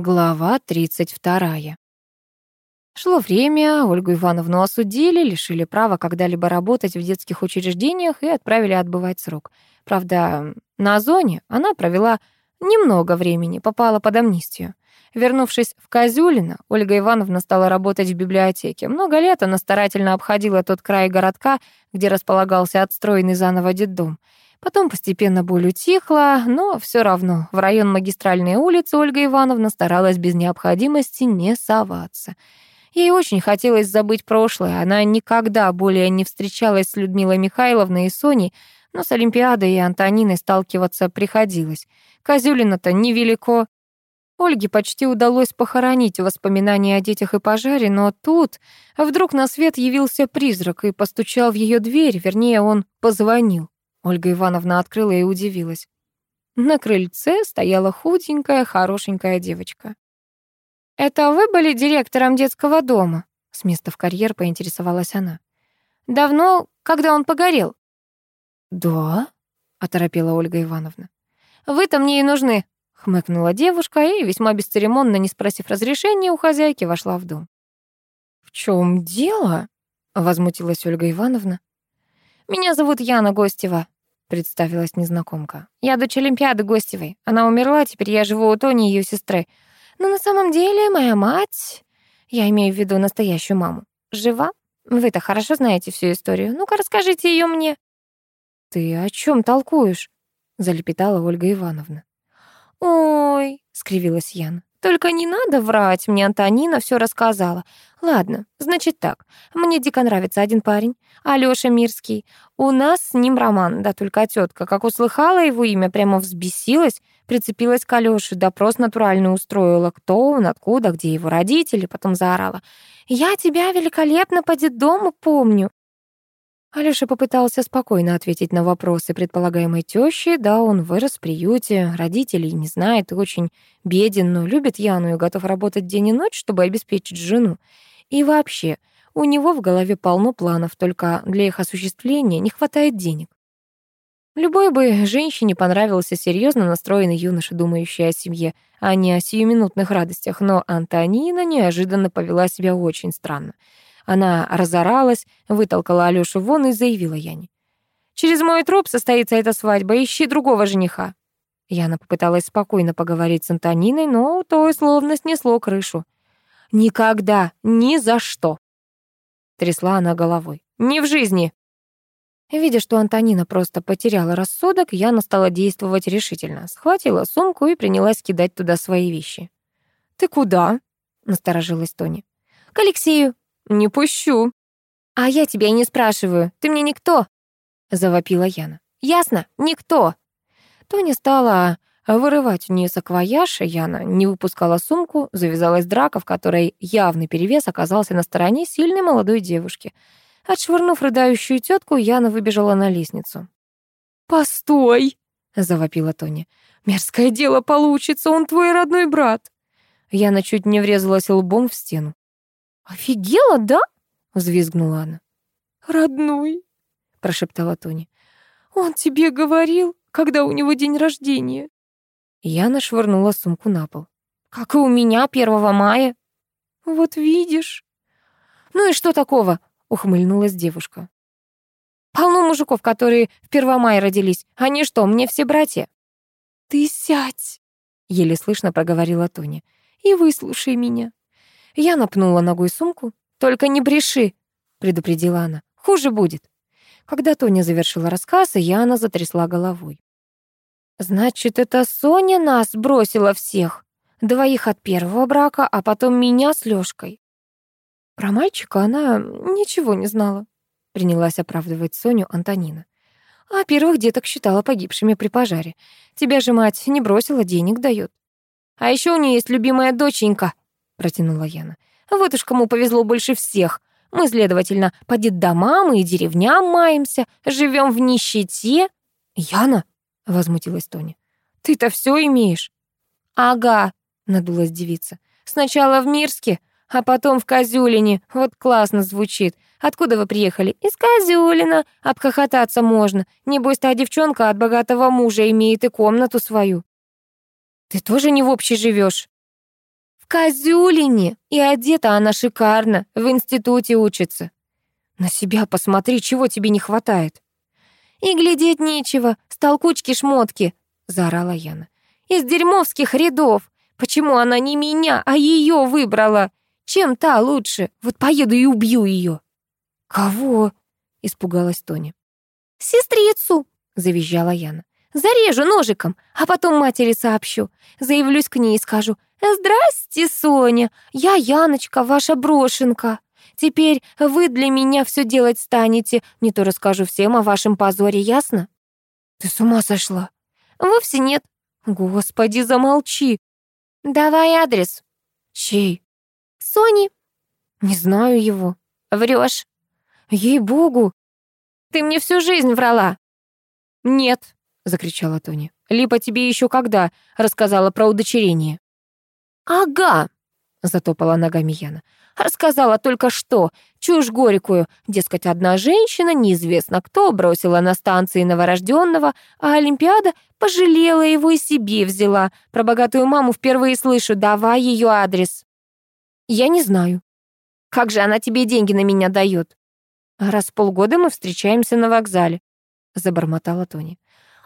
Глава 32. Шло время, Ольгу Ивановну осудили, лишили права когда-либо работать в детских учреждениях и отправили отбывать срок. Правда, на зоне она провела немного времени, попала под амнистию. Вернувшись в Козюлино, Ольга Ивановна стала работать в библиотеке. Много лет она старательно обходила тот край городка, где располагался отстроенный заново детдом. Потом постепенно боль утихла, но все равно в район магистральной улицы Ольга Ивановна старалась без необходимости не соваться. Ей очень хотелось забыть прошлое. Она никогда более не встречалась с Людмилой Михайловной и Соней, но с Олимпиадой и Антониной сталкиваться приходилось. Козюлина-то невелико. Ольге почти удалось похоронить воспоминания о детях и пожаре, но тут вдруг на свет явился призрак и постучал в ее дверь, вернее, он позвонил. Ольга Ивановна открыла и удивилась. На крыльце стояла худенькая, хорошенькая девочка. «Это вы были директором детского дома?» С места в карьер поинтересовалась она. «Давно, когда он погорел?» «Да?» — оторопела Ольга Ивановна. «Вы-то мне и нужны», — хмыкнула девушка и, весьма бесцеремонно, не спросив разрешения у хозяйки, вошла в дом. «В чем дело?» — возмутилась Ольга Ивановна. «Меня зовут Яна Гостева», — представилась незнакомка. «Я дочь Олимпиады Гостевой. Она умерла, теперь я живу у Тони и ее сестры. Но на самом деле моя мать, я имею в виду настоящую маму, жива. Вы-то хорошо знаете всю историю. Ну-ка, расскажите ее мне». «Ты о чем толкуешь?» — залепетала Ольга Ивановна. «Ой», — скривилась Яна, только не надо врать, мне Антонина все рассказала. Ладно, значит так. Мне дико нравится один парень, Алёша Мирский. У нас с ним роман, да только тетка, как услыхала его имя, прямо взбесилась, прицепилась к Алёше, допрос натурально устроила, кто он, откуда, где его родители, потом заорала. «Я тебя великолепно по детдому помню. Алёша попытался спокойно ответить на вопросы предполагаемой тёщи. Да, он вырос в приюте, родителей не знает и очень беден, но любит Яну и готов работать день и ночь, чтобы обеспечить жену. И вообще, у него в голове полно планов, только для их осуществления не хватает денег. Любой бы женщине понравился серьезно настроенный юноша, думающий о семье, а не о сиюминутных радостях, но Антонина неожиданно повела себя очень странно. Она разоралась, вытолкала Алёшу вон и заявила Яне. «Через мой труп состоится эта свадьба, ищи другого жениха». Яна попыталась спокойно поговорить с Антониной, но то и словно снесло крышу. «Никогда, ни за что!» Трясла она головой. «Не в жизни!» Видя, что Антонина просто потеряла рассудок, Яна стала действовать решительно. Схватила сумку и принялась кидать туда свои вещи. «Ты куда?» — насторожилась Тони. «К Алексею», «Не пущу». «А я тебя и не спрашиваю. Ты мне никто», — завопила Яна. «Ясно? Никто». Тоня стала вырывать у нее саквояж, Яна не выпускала сумку, завязалась драка, в которой явный перевес оказался на стороне сильной молодой девушки. Отшвырнув рыдающую тетку, Яна выбежала на лестницу. «Постой!» — завопила Тоня. «Мерзкое дело получится, он твой родной брат!» Яна чуть не врезалась лбом в стену. «Офигела, да?» — взвизгнула она. «Родной», — прошептала Тони. «Он тебе говорил, когда у него день рождения?» Я нашвырнула сумку на пол. «Как и у меня, 1 мая». «Вот видишь». «Ну и что такого?» — ухмыльнулась девушка. «Полно мужиков, которые в 1 мая родились. Они что, мне все братья?» «Ты сядь», — еле слышно проговорила Тоня, — «и выслушай меня. Я напнула ногой сумку. «Только не бреши», — предупредила она. «Хуже будет». Когда Тоня завершила рассказ, Яна затрясла головой. «Значит, это Соня нас бросила всех? Двоих от первого брака, а потом меня с Лёшкой?» Про мальчика она ничего не знала, принялась оправдывать Соню Антонина. А первых деток считала погибшими при пожаре. Тебя же мать не бросила, денег дает. А еще у нее есть любимая доченька, протянула Яна. Вот уж кому повезло больше всех. Мы, следовательно, по детдомам и деревням маемся, живем в нищете. Яна, возмутилась Тоня. Ты-то все имеешь? Ага, надулась девица. Сначала в Мирске, а потом в Козюлине. Вот классно звучит. Откуда вы приехали? Из Козюлина. Обхохотаться можно. Небось, та девчонка от богатого мужа имеет и комнату свою. Ты тоже не в общей живешь? Козюлине, и одета она шикарно, в институте учится. На себя посмотри, чего тебе не хватает. И глядеть нечего, с толкучки-шмотки, заорала Яна. Из дерьмовских рядов. Почему она не меня, а ее выбрала? Чем та лучше? Вот поеду и убью ее. Кого? испугалась Тоня. Сестрицу, завизжала Яна. Зарежу ножиком, а потом матери сообщу. Заявлюсь к ней и скажу, «Здрасте, Соня, я Яночка, ваша брошенка. Теперь вы для меня все делать станете, не то расскажу всем о вашем позоре, ясно?» «Ты с ума сошла?» «Вовсе нет». «Господи, замолчи». «Давай адрес». «Чей?» «Сони». «Не знаю его». «Врешь». «Ей-богу». «Ты мне всю жизнь врала». «Нет», — закричала Тони. «Либо тебе еще когда рассказала про удочерение». «Ага», — затопала ногами Яна. «Рассказала только что, чушь горькую. Дескать, одна женщина, неизвестно кто, бросила на станции новорожденного, а Олимпиада пожалела его и себе взяла. Про богатую маму впервые слышу, давай ее адрес». «Я не знаю». «Как же она тебе деньги на меня дает?» «Раз в полгода мы встречаемся на вокзале», — забормотала Тони.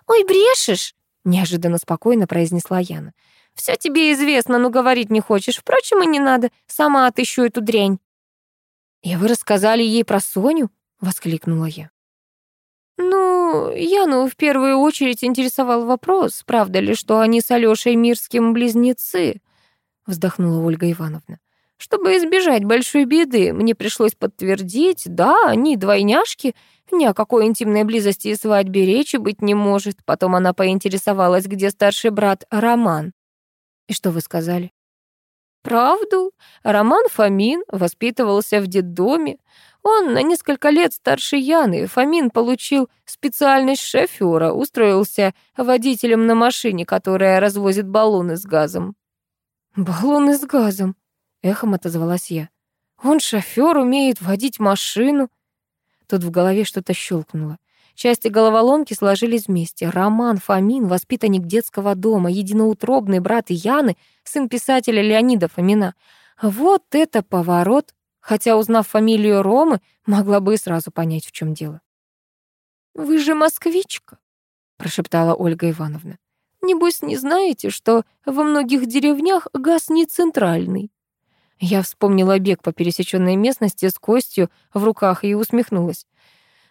«Ой, брешешь!» — неожиданно спокойно произнесла Яна. «Все тебе известно, но говорить не хочешь. Впрочем, и не надо. Сама отыщу эту дрянь». «И вы рассказали ей про Соню?» — воскликнула я. «Ну, Яну в первую очередь интересовал вопрос, правда ли, что они с Алёшей Мирским близнецы?» — вздохнула Ольга Ивановна. «Чтобы избежать большой беды, мне пришлось подтвердить, да, они двойняшки, ни о какой интимной близости и свадьбе речи быть не может. Потом она поинтересовалась, где старший брат Роман. И что вы сказали? Правду. Роман Фомин воспитывался в детдоме. Он на несколько лет старше Яны. Фомин получил специальность шофера, устроился водителем на машине, которая развозит баллоны с газом. «Баллоны с газом», — эхом отозвалась я. «Он шофер, умеет водить машину». Тут в голове что-то щелкнуло. Части головоломки сложились вместе. Роман Фомин, воспитанник детского дома, единоутробный брат Яны, сын писателя Леонида Фомина. Вот это поворот! Хотя, узнав фамилию Ромы, могла бы и сразу понять, в чем дело. «Вы же москвичка», — прошептала Ольга Ивановна. «Небось, не знаете, что во многих деревнях газ не центральный?» Я вспомнила бег по пересеченной местности с костью в руках и усмехнулась.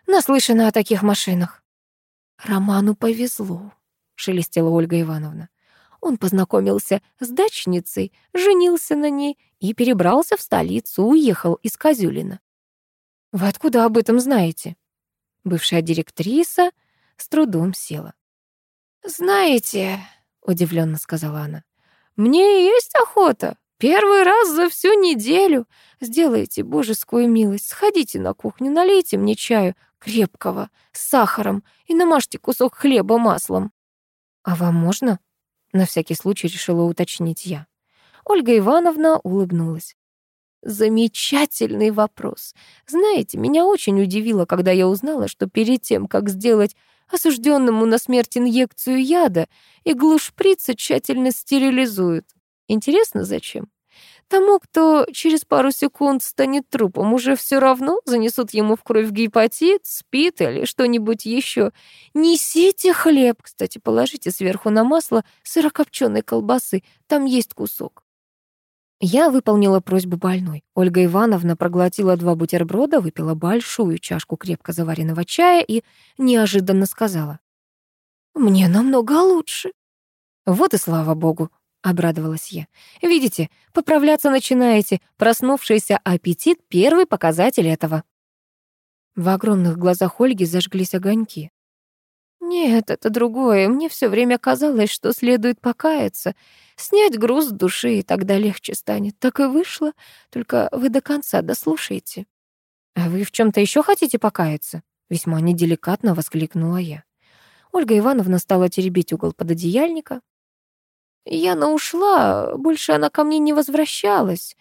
Наслышана о таких машинах. Роману повезло, шелестела Ольга Ивановна. Он познакомился с дачницей, женился на ней и перебрался в столицу, уехал из Козюлина. Вы откуда об этом знаете? Бывшая директриса с трудом села. Знаете, удивленно сказала она, мне есть охота. Первый раз за всю неделю. Сделайте божескую милость, сходите на кухню, налейте мне чаю крепкого, с сахаром и намажьте кусок хлеба маслом. А вам можно? На всякий случай решила уточнить я. Ольга Ивановна улыбнулась. Замечательный вопрос. Знаете, меня очень удивило, когда я узнала, что перед тем, как сделать осужденному на смерть инъекцию яда, иглу шприца тщательно стерилизуют. Интересно, зачем? Тому, кто через пару секунд станет трупом, уже все равно занесут ему в кровь гепатит, спит или что-нибудь еще. Несите хлеб, кстати, положите сверху на масло сырокопченой колбасы, там есть кусок. Я выполнила просьбу больной. Ольга Ивановна проглотила два бутерброда, выпила большую чашку крепко заваренного чая и неожиданно сказала. «Мне намного лучше». Вот и слава богу. — обрадовалась я. «Видите, поправляться начинаете. Проснувшийся аппетит — первый показатель этого». В огромных глазах Ольги зажглись огоньки. «Нет, это другое. Мне все время казалось, что следует покаяться, снять груз с души, и тогда легче станет. Так и вышло. Только вы до конца дослушайте». «А вы в чем то еще хотите покаяться?» Весьма неделикатно воскликнула я. Ольга Ивановна стала теребить угол пододеяльника, Яна ушла, больше она ко мне не возвращалась.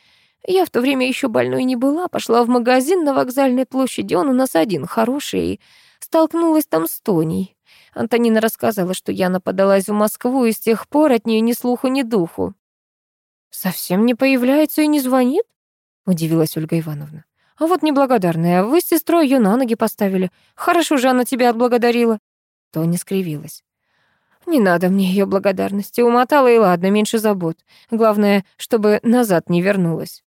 Я в то время еще больной не была, пошла в магазин на вокзальной площади, он у нас один, хороший, столкнулась там с Тоней. Антонина рассказала, что Яна подалась в Москву, и с тех пор от нее ни слуху, ни духу. «Совсем не появляется и не звонит?» — удивилась Ольга Ивановна. «А вот неблагодарная, вы с сестрой ее на ноги поставили. Хорошо же она тебя отблагодарила». Тоня скривилась. «Не надо мне ее благодарности. Умотала и ладно, меньше забот. Главное, чтобы назад не вернулась».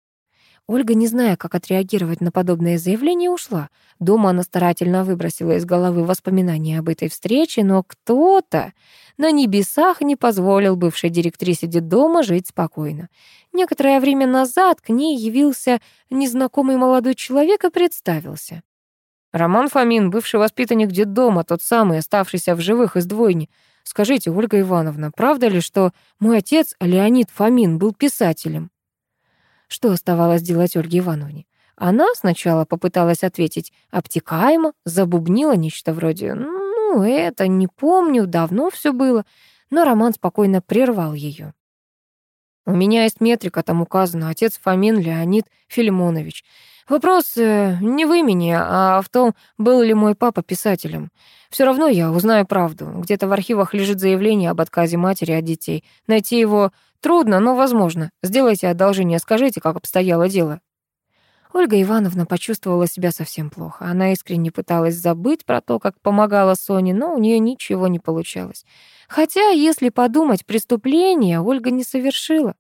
Ольга, не зная, как отреагировать на подобное заявление, ушла. Дома она старательно выбросила из головы воспоминания об этой встрече, но кто-то на небесах не позволил бывшей директрисе дома жить спокойно. Некоторое время назад к ней явился незнакомый молодой человек и представился. «Роман Фомин, бывший воспитанник детдома, тот самый, оставшийся в живых из двойни. Скажите, Ольга Ивановна, правда ли, что мой отец, Леонид Фомин, был писателем?» Что оставалось делать Ольге Ивановне? Она сначала попыталась ответить обтекаемо, забубнила нечто вроде «Ну, это не помню, давно все было», но Роман спокойно прервал ее. «У меня есть метрика, там указано, отец Фомин Леонид Филимонович. Вопрос э, не в имени, а в том, был ли мой папа писателем. Все равно я узнаю правду. Где-то в архивах лежит заявление об отказе матери от детей. Найти его Трудно, но возможно. Сделайте одолжение, скажите, как обстояло дело». Ольга Ивановна почувствовала себя совсем плохо. Она искренне пыталась забыть про то, как помогала Соне, но у нее ничего не получалось. Хотя, если подумать, преступление Ольга не совершила.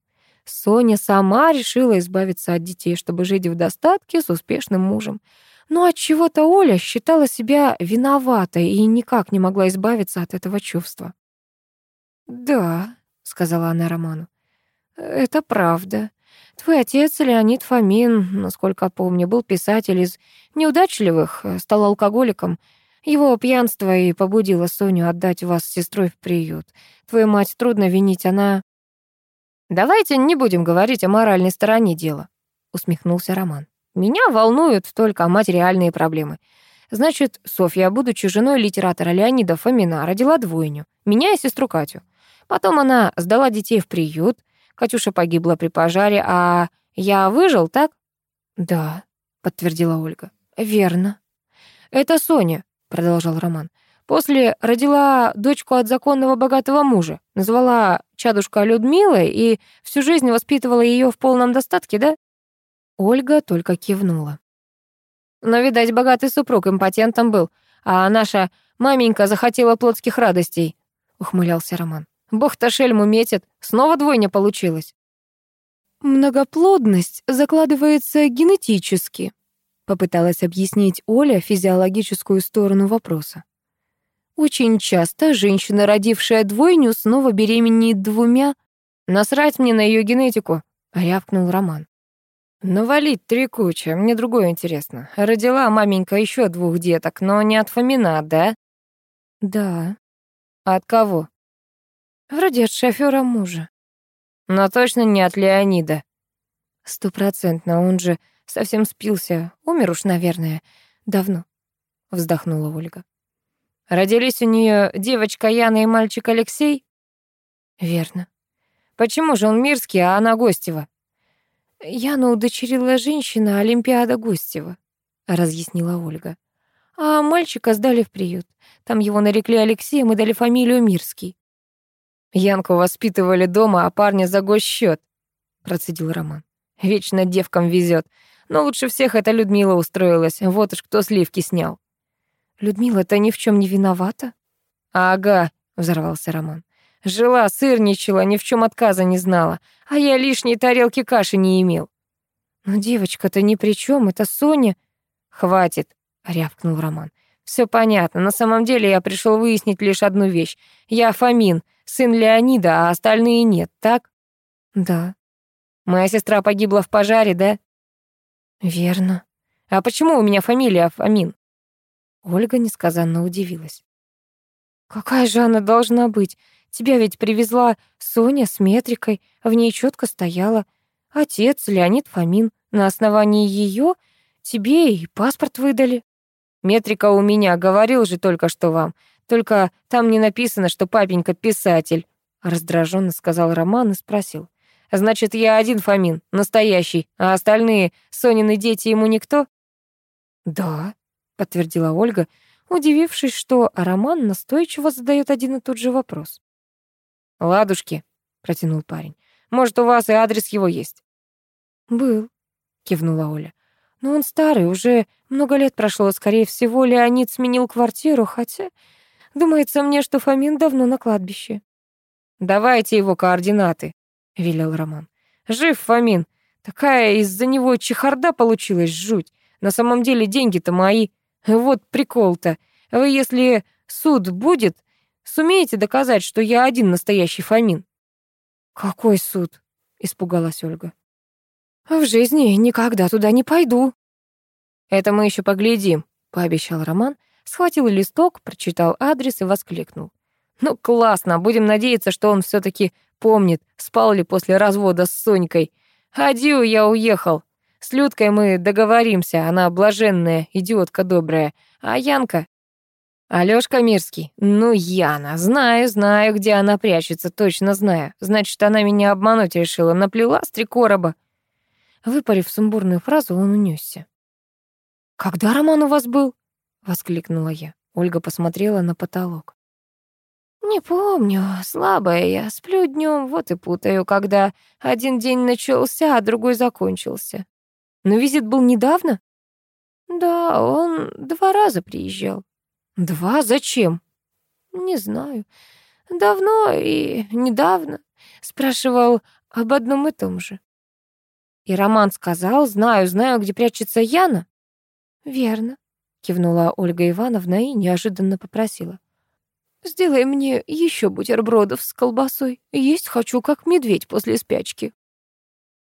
Соня сама решила избавиться от детей, чтобы жить в достатке с успешным мужем. Но от чего то Оля считала себя виноватой и никак не могла избавиться от этого чувства. «Да», — сказала она Роману, «Это правда. Твой отец, Леонид Фомин, насколько помню, был писатель из неудачливых, стал алкоголиком. Его пьянство и побудило Соню отдать вас с сестрой в приют. Твою мать трудно винить, она...» «Давайте не будем говорить о моральной стороне дела», — усмехнулся Роман. «Меня волнуют только материальные проблемы. Значит, Софья, будучи женой литератора Леонида Фомина, родила двойню, меня и сестру Катю. Потом она сдала детей в приют, Катюша погибла при пожаре, а я выжил, так? Да, подтвердила Ольга. Верно. Это Соня, продолжал Роман. После родила дочку от законного богатого мужа, назвала чадушка Людмилой и всю жизнь воспитывала ее в полном достатке, да? Ольга только кивнула. Но, видать, богатый супруг импотентом был, а наша маменька захотела плотских радостей, ухмылялся Роман. Бог-то шельму метит. Снова двойня получилась. Многоплодность закладывается генетически, попыталась объяснить Оля физиологическую сторону вопроса. Очень часто женщина, родившая двойню, снова беременеет двумя. Насрать мне на ее генетику, рявкнул Роман. Навалить три кучи, мне другое интересно. Родила маменька еще двух деток, но не от Фомина, да? Да. От кого? Вроде от шофера мужа. Но точно не от Леонида. Стопроцентно, он же совсем спился. Умер уж, наверное, давно. Вздохнула Ольга. Родились у нее девочка Яна и мальчик Алексей? Верно. Почему же он Мирский, а она Гостева? Яну удочерила женщина Олимпиада Гостева, разъяснила Ольга. А мальчика сдали в приют. Там его нарекли Алексеем и дали фамилию Мирский. Янку воспитывали дома, а парня за счет, процедил Роман. Вечно девкам везет. Но лучше всех это Людмила устроилась. Вот уж кто сливки снял. Людмила-то ни в чем не виновата? Ага, взорвался Роман. Жила, сырничала, ни в чем отказа не знала, а я лишней тарелки каши не имел. Но девочка-то ни при чем, это Соня. Хватит, рявкнул Роман. Все понятно. На самом деле я пришел выяснить лишь одну вещь. Я Фомин, сын Леонида, а остальные нет, так? Да. Моя сестра погибла в пожаре, да? Верно. А почему у меня фамилия Фомин? Ольга несказанно удивилась. Какая же она должна быть? Тебя ведь привезла Соня с метрикой, в ней четко стояла отец Леонид Фомин. На основании ее тебе и паспорт выдали. Метрика у меня, говорил же только что вам. Только там не написано, что папенька писатель, раздраженно сказал Роман и спросил. Значит, я один Фомин, настоящий, а остальные Сонины дети ему никто? Да, подтвердила Ольга, удивившись, что Роман настойчиво задает один и тот же вопрос. Ладушки, протянул парень. Может, у вас и адрес его есть?» «Был», — кивнула Оля. «Но он старый, уже много лет прошло. Скорее всего, Леонид сменил квартиру, хотя думается мне, что Фомин давно на кладбище». «Давайте его координаты», — велел Роман. «Жив Фомин. Такая из-за него чехарда получилась, жуть. На самом деле деньги-то мои. Вот прикол-то. Вы, если суд будет, сумеете доказать, что я один настоящий Фомин?» «Какой суд?» — испугалась Ольга. «В жизни никогда туда не пойду». «Это мы еще поглядим», — пообещал Роман, схватил листок, прочитал адрес и воскликнул. «Ну, классно, будем надеяться, что он все таки помнит, спал ли после развода с Сонькой. Адью, я уехал. С Людкой мы договоримся, она блаженная, идиотка добрая. А Янка Алёшка Мирский. Ну, Яна, знаю, знаю, где она прячется, точно знаю. Значит, она меня обмануть решила, наплела с три короба. Выпарив сумбурную фразу, он унесся. «Когда роман у вас был?» — воскликнула я. Ольга посмотрела на потолок. «Не помню, слабая я, сплю днем, вот и путаю, когда один день начался, а другой закончился. Но визит был недавно?» «Да, он два раза приезжал». Два? Зачем? Не знаю. Давно и недавно. Спрашивал об одном и том же. И Роман сказал, знаю, знаю, где прячется Яна. Верно, кивнула Ольга Ивановна и неожиданно попросила. Сделай мне еще бутербродов с колбасой. Есть хочу, как медведь после спячки.